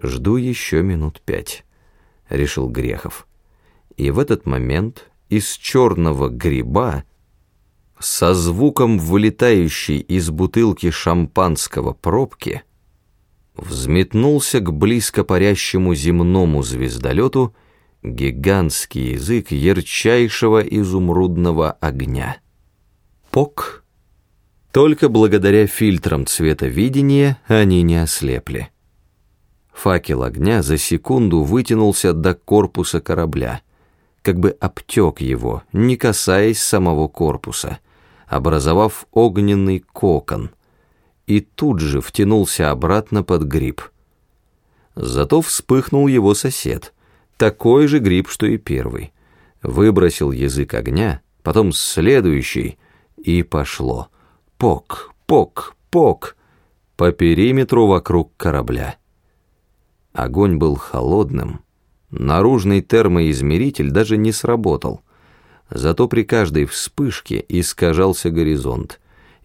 Жду еще минут пять, решил Грехов. И в этот момент из черного гриба со звуком вылетающей из бутылки шампанского пробки взметнулся к близко парящему земному звездолету гигантский язык ярчайшего изумрудного огня. Пок! Только благодаря фильтрам цветовидения они не ослепли. Факел огня за секунду вытянулся до корпуса корабля, как бы обтек его, не касаясь самого корпуса, образовав огненный кокон, и тут же втянулся обратно под гриб. Зато вспыхнул его сосед, такой же гриб, что и первый. Выбросил язык огня, потом следующий, и пошло. Пок, пок, пок, по периметру вокруг корабля. Огонь был холодным. Наружный термоизмеритель даже не сработал. Зато при каждой вспышке искажался горизонт.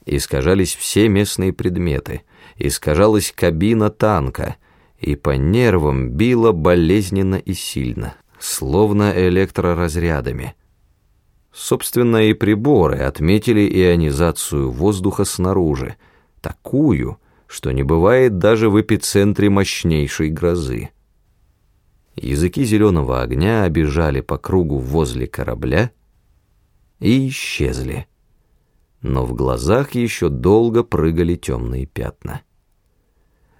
Искажались все местные предметы. Искажалась кабина танка. И по нервам било болезненно и сильно, словно электроразрядами. Собственно, и приборы отметили ионизацию воздуха снаружи, такую, что не бывает даже в эпицентре мощнейшей грозы. Языки зеленого огня обежали по кругу возле корабля и исчезли. Но в глазах еще долго прыгали темные пятна.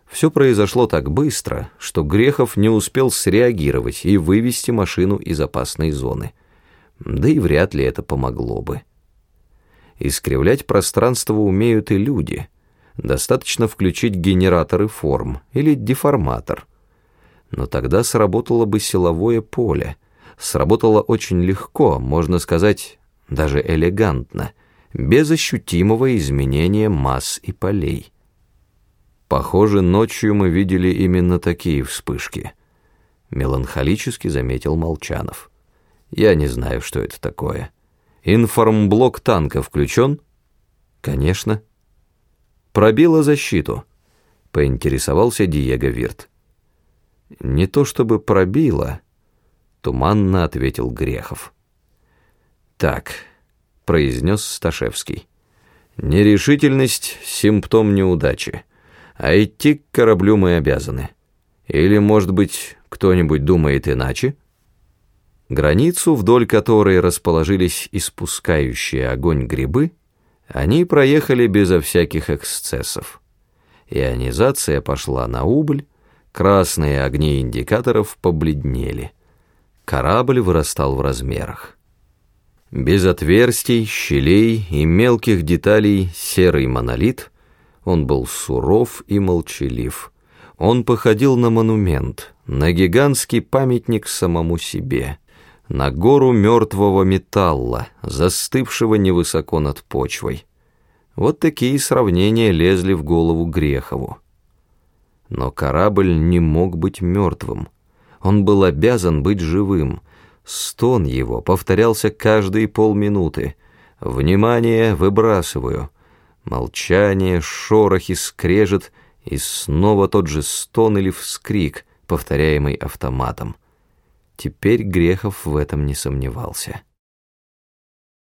Все произошло так быстро, что Грехов не успел среагировать и вывести машину из опасной зоны. Да и вряд ли это помогло бы. Искривлять пространство умеют и люди — достаточно включить генераторы форм или деформатор. Но тогда сработало бы силовое поле. Сработало очень легко, можно сказать, даже элегантно, без ощутимого изменения масс и полей. Похоже, ночью мы видели именно такие вспышки. Меланхолически заметил Молчанов. Я не знаю, что это такое. Информблок танка включен? Конечно. Пробила защиту, поинтересовался Диего Вирт. Не то чтобы пробила, туманно ответил Грехов. Так, произнес Сташевский. Нерешительность — симптом неудачи, а идти к кораблю мы обязаны. Или, может быть, кто-нибудь думает иначе? Границу, вдоль которой расположились испускающие огонь грибы, они проехали безо всяких эксцессов. Ионизация пошла на убыль, красные огни индикаторов побледнели. Корабль вырастал в размерах. Без отверстий, щелей и мелких деталей серый монолит, он был суров и молчалив. Он походил на монумент, на гигантский памятник самому себе — на гору мертвого металла, застывшего невысоко над почвой. Вот такие сравнения лезли в голову Грехову. Но корабль не мог быть мертвым. Он был обязан быть живым. Стон его повторялся каждые полминуты. «Внимание, выбрасываю!» Молчание, шорох и скрежет, и снова тот же стон или вскрик, повторяемый автоматом. Теперь Грехов в этом не сомневался.